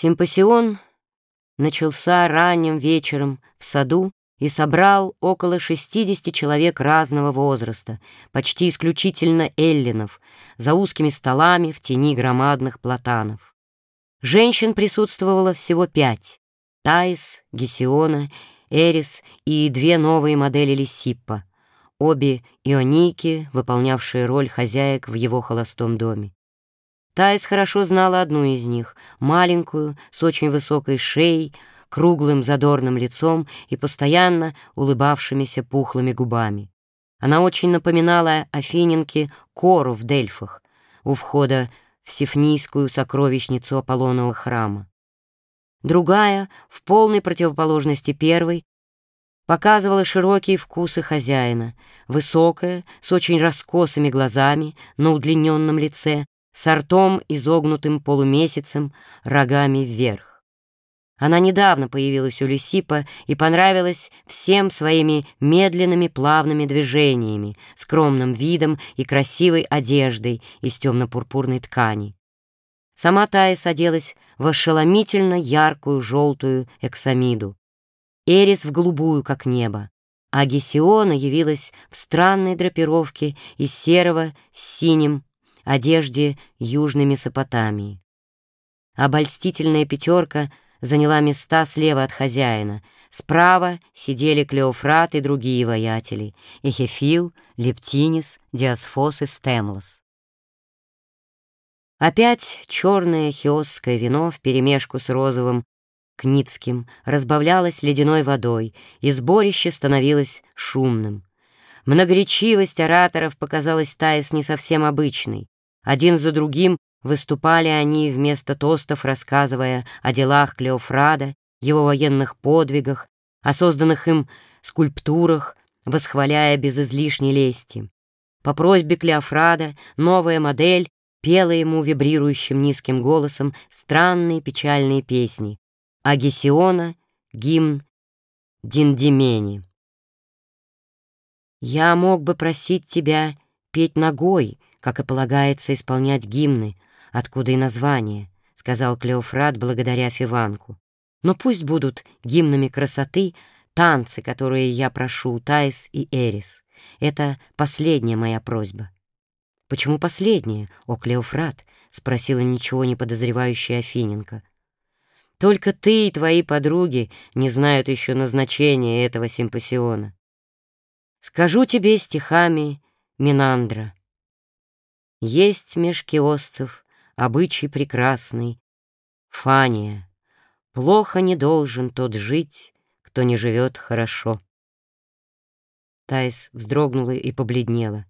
Симпосион начался ранним вечером в саду и собрал около 60 человек разного возраста, почти исключительно эллинов, за узкими столами в тени громадных платанов. Женщин присутствовало всего пять — Таис, Гесиона, Эрис и две новые модели Лисиппа, обе ионики, выполнявшие роль хозяек в его холостом доме. Таис хорошо знала одну из них, маленькую, с очень высокой шеей, круглым задорным лицом и постоянно улыбавшимися пухлыми губами. Она очень напоминала Афининке Кору в Дельфах, у входа в Сифнийскую сокровищницу Аполлонова храма. Другая, в полной противоположности первой, показывала широкие вкусы хозяина, высокая, с очень раскосыми глазами на удлиненном лице, с ртом изогнутым полумесяцем, рогами вверх. Она недавно появилась у Люсипа и понравилась всем своими медленными плавными движениями, скромным видом и красивой одеждой из темно-пурпурной ткани. Сама Таис оделась в ошеломительно яркую желтую эксамиду, Эрис в голубую, как небо, а Гесиона явилась в странной драпировке из серого с синим одежде Южной Месопотамии. Обольстительная пятерка заняла места слева от хозяина. Справа сидели Клеофрат и другие воятели — Эхефил, Лептинис, Диасфос и Стемлос. Опять черное хиосское вино вперемешку с розовым кницким разбавлялось ледяной водой, и сборище становилось шумным. Многоречивость ораторов показалась Таис не совсем обычной. Один за другим выступали они вместо тостов, рассказывая о делах Клеофрада, его военных подвигах, о созданных им скульптурах, восхваляя без излишней лести. По просьбе Клеофрада новая модель пела ему вибрирующим низким голосом странные печальные песни, а гимн Диндимени. «Я мог бы просить тебя петь ногой», как и полагается исполнять гимны, откуда и название, сказал Клеофрат благодаря Фиванку. Но пусть будут гимнами красоты танцы, которые я прошу у Таис и Эрис. Это последняя моя просьба. «Почему последняя, о Клеофрат?» — спросила ничего не подозревающая Афиненко. «Только ты и твои подруги не знают еще назначения этого симпосиона. Скажу тебе стихами Минандра. Есть меж киосцев обычай прекрасный. Фания, плохо не должен тот жить, кто не живет хорошо. Тайс вздрогнула и побледнела.